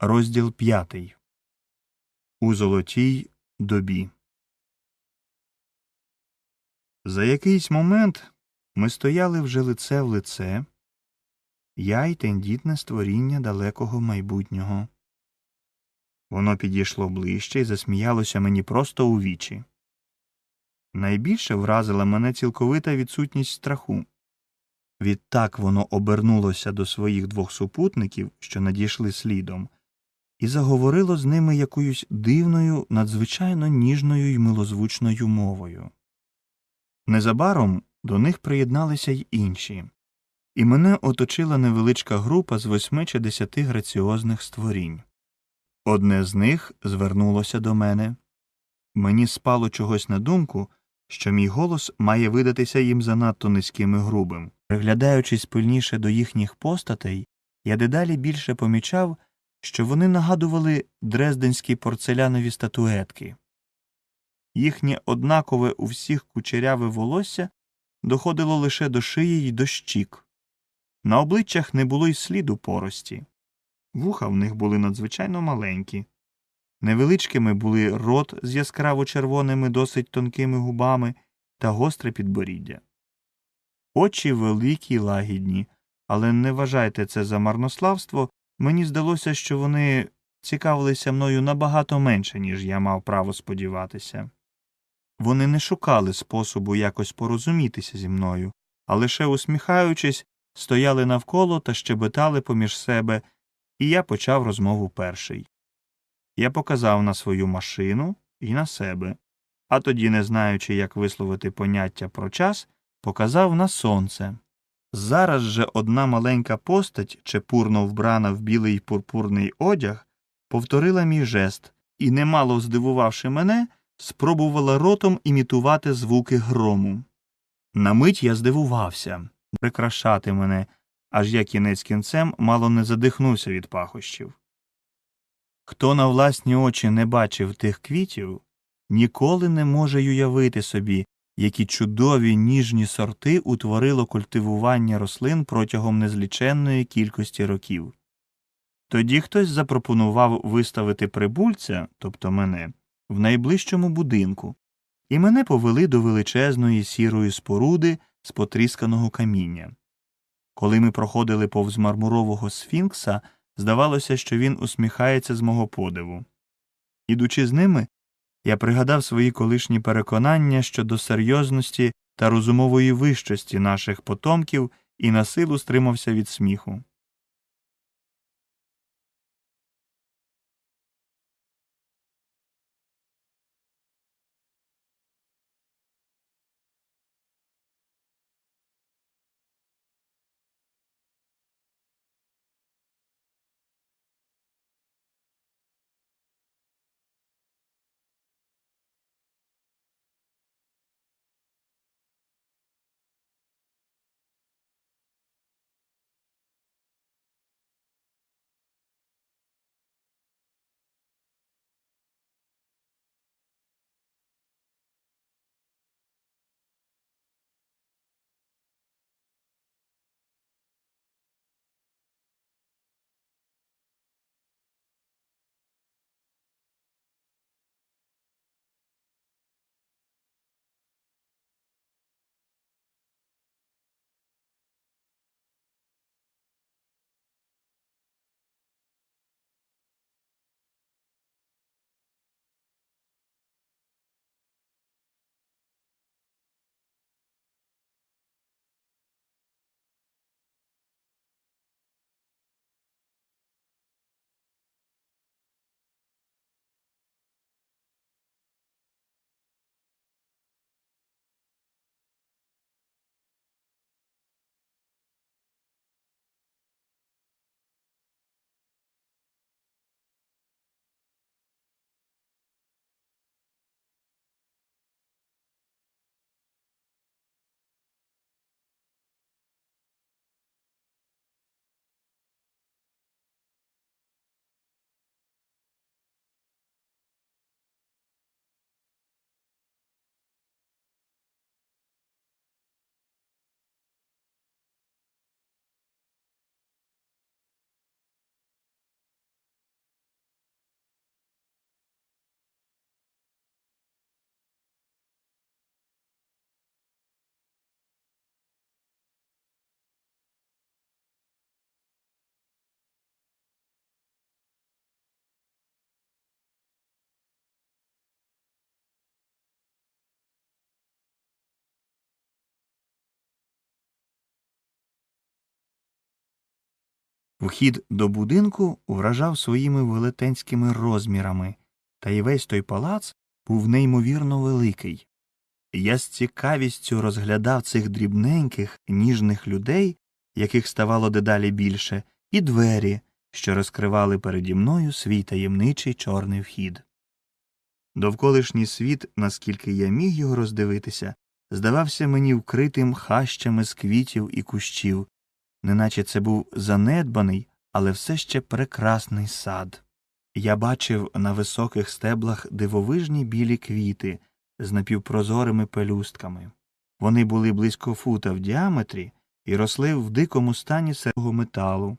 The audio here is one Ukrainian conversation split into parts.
Розділ п'ятий. У золотій добі. За якийсь момент ми стояли вже лице в лице, я й тендітне створіння далекого майбутнього. Воно підійшло ближче і засміялося мені просто у вічі. Найбільше вразила мене цілковита відсутність страху. Відтак воно обернулося до своїх двох супутників, що надійшли слідом, і заговорило з ними якоюсь дивною, надзвичайно ніжною й милозвучною мовою. Незабаром до них приєдналися й інші, і мене оточила невеличка група з восьми чи десяти граціозних створінь. Одне з них звернулося до мене. Мені спало чогось на думку, що мій голос має видатися їм занадто низьким і грубим. Приглядаючись пильніше до їхніх постатей, я дедалі більше помічав, що вони нагадували дрезденські порцелянові статуетки. Їхнє однакове у всіх кучеряве волосся доходило лише до шиї й до щік. На обличчях не було й сліду порості. Вуха в них були надзвичайно маленькі. Невеличкими були рот з яскраво червоними досить тонкими губами та гостре підборіддя. Очі великі й лагідні, але не вважайте це за марнославство, мені здалося, що вони цікавилися мною набагато менше, ніж я мав право сподіватися. Вони не шукали способу якось порозумітися зі мною, а лише усміхаючись, стояли навколо та щебетали поміж себе, і я почав розмову перший. Я показав на свою машину і на себе, а тоді, не знаючи, як висловити поняття про час, показав на сонце. Зараз же одна маленька постать, чепурно вбрана в білий пурпурний одяг, повторила мій жест і, немало здивувавши мене, спробувала ротом імітувати звуки грому. На мить я здивувався прикрашати мене, аж я кінець кінцем мало не задихнувся від пахощів. Хто на власні очі не бачив тих квітів, ніколи не може уявити собі, які чудові ніжні сорти утворило культивування рослин протягом незліченної кількості років. Тоді хтось запропонував виставити прибульця, тобто мене, в найближчому будинку, і мене повели до величезної сірої споруди з потрісканого каміння. Коли ми проходили повз мармурового сфінкса, здавалося, що він усміхається з мого подиву. Ідучи з ними, я пригадав свої колишні переконання щодо серйозності та розумової вищості наших потомків і на силу стримався від сміху. Вхід до будинку вражав своїми велетенськими розмірами, та й весь той палац був неймовірно великий. Я з цікавістю розглядав цих дрібненьких, ніжних людей, яких ставало дедалі більше, і двері, що розкривали переді мною свій таємничий чорний вхід. Довколишній світ, наскільки я міг його роздивитися, здавався мені вкритим хащами з квітів і кущів, неначе це був занедбаний, але все ще прекрасний сад. Я бачив на високих стеблах дивовижні білі квіти з напівпрозорими пелюстками. Вони були близько фута в діаметрі і росли в дикому стані серого металу,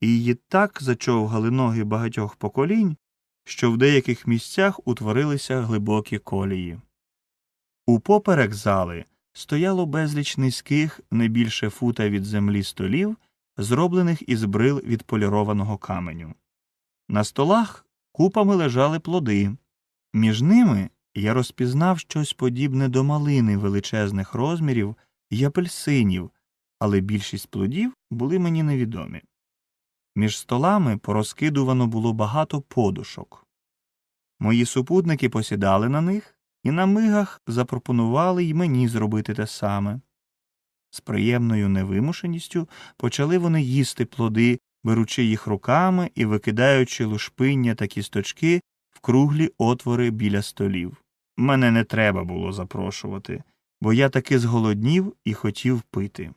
і її так зачовгали ноги багатьох поколінь, що в деяких місцях утворилися глибокі колії. Упоперек зали стояло безліч низьких, не більше фута від землі столів, зроблених із брил від полірованого каменю. На столах купами лежали плоди. Між ними я розпізнав щось подібне до малини величезних розмірів і апельсинів, але більшість плодів були мені невідомі. Між столами порозкидувано було багато подушок. Мої супутники посідали на них і на мигах запропонували й мені зробити те саме. З приємною невимушеністю почали вони їсти плоди, беручи їх руками і викидаючи лушпиння та кісточки в круглі отвори біля столів. Мене не треба було запрошувати, бо я таки зголоднів і хотів пити.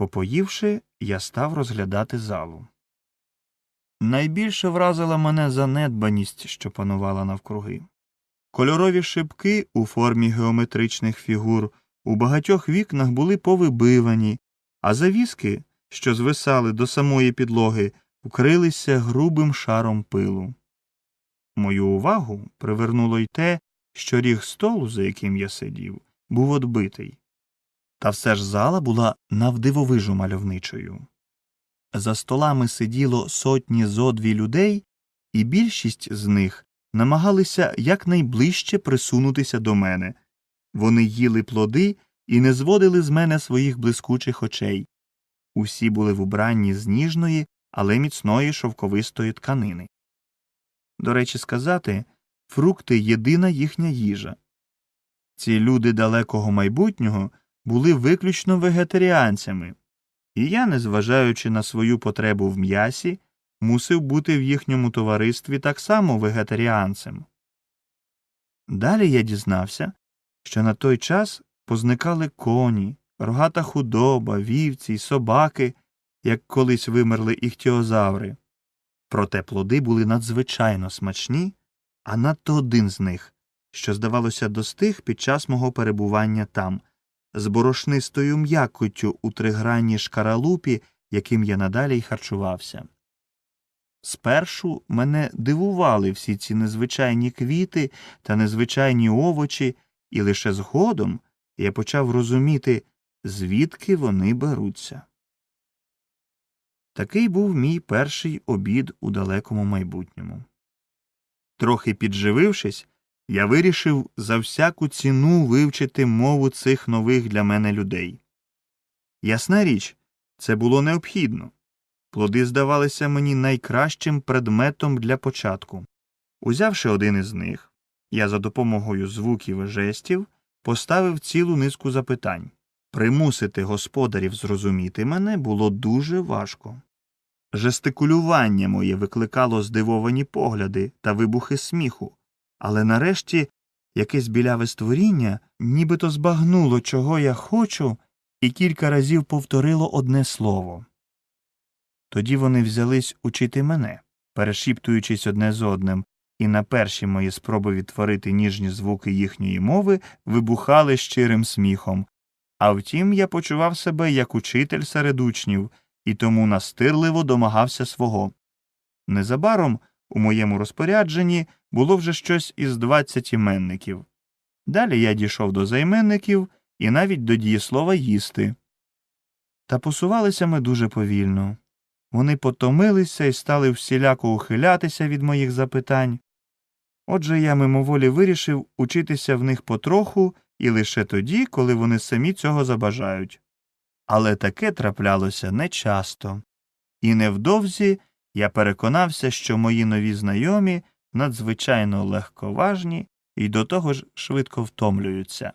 Попоївши, я став розглядати залу. Найбільше вразила мене занедбаність, що панувала навкруги. Кольорові шибки у формі геометричних фігур у багатьох вікнах були повибивані, а завіски, що звисали до самої підлоги, вкрилися грубим шаром пилу. Мою увагу привернуло й те, що ріг столу, за яким я сидів, був одбитий. Та все ж зала була навдивовижу мальовничою. За столами сиділо сотні зо дві людей, і більшість з них намагалися якнайближче присунутися до мене. Вони їли плоди і не зводили з мене своїх блискучих очей. Усі були в убранні з ніжної, але міцної шовковистої тканини. До речі сказати, фрукти єдина їхня їжа. Ці люди далекого майбутнього були виключно вегетаріанцями, і я, незважаючи на свою потребу в м'ясі, мусив бути в їхньому товаристві так само вегетаріанцем. Далі я дізнався, що на той час позникали коні, рогата худоба, вівці й собаки, як колись вимерли іхтіозаври. Проте плоди були надзвичайно смачні, а надто один з них, що, здавалося, достиг під час мого перебування там, з борошнистою м'якоттю у тригранній шкаралупі, яким я надалі й харчувався. Спершу мене дивували всі ці незвичайні квіти та незвичайні овочі, і лише згодом я почав розуміти, звідки вони беруться. Такий був мій перший обід у далекому майбутньому. Трохи підживившись, я вирішив за всяку ціну вивчити мову цих нових для мене людей. Ясна річ, це було необхідно. плоди здавалися мені найкращим предметом для початку. Узявши один із них, я за допомогою звуків і жестів поставив цілу низку запитань. Примусити господарів зрозуміти мене було дуже важко. Жестикулювання моє викликало здивовані погляди та вибухи сміху, але нарешті якесь біляве створіння нібито збагнуло, чого я хочу, і кілька разів повторило одне слово. Тоді вони взялись учити мене, перешіптуючись одне з одним, і на перші мої спроби відтворити ніжні звуки їхньої мови вибухали щирим сміхом. А втім, я почував себе як учитель серед учнів, і тому настирливо домагався свого. Незабаром у моєму розпорядженні було вже щось із двадцять іменників. Далі я дійшов до займенників і навіть до дієслова їсти. Та посувалися ми дуже повільно. Вони потомилися і стали всіляко ухилятися від моїх запитань. Отже, я мимоволі вирішив учитися в них потроху і лише тоді, коли вони самі цього забажають. Але таке траплялося нечасто. І невдовзі я переконався, що мої нові знайомі надзвичайно легковажні і до того ж швидко втомлюються.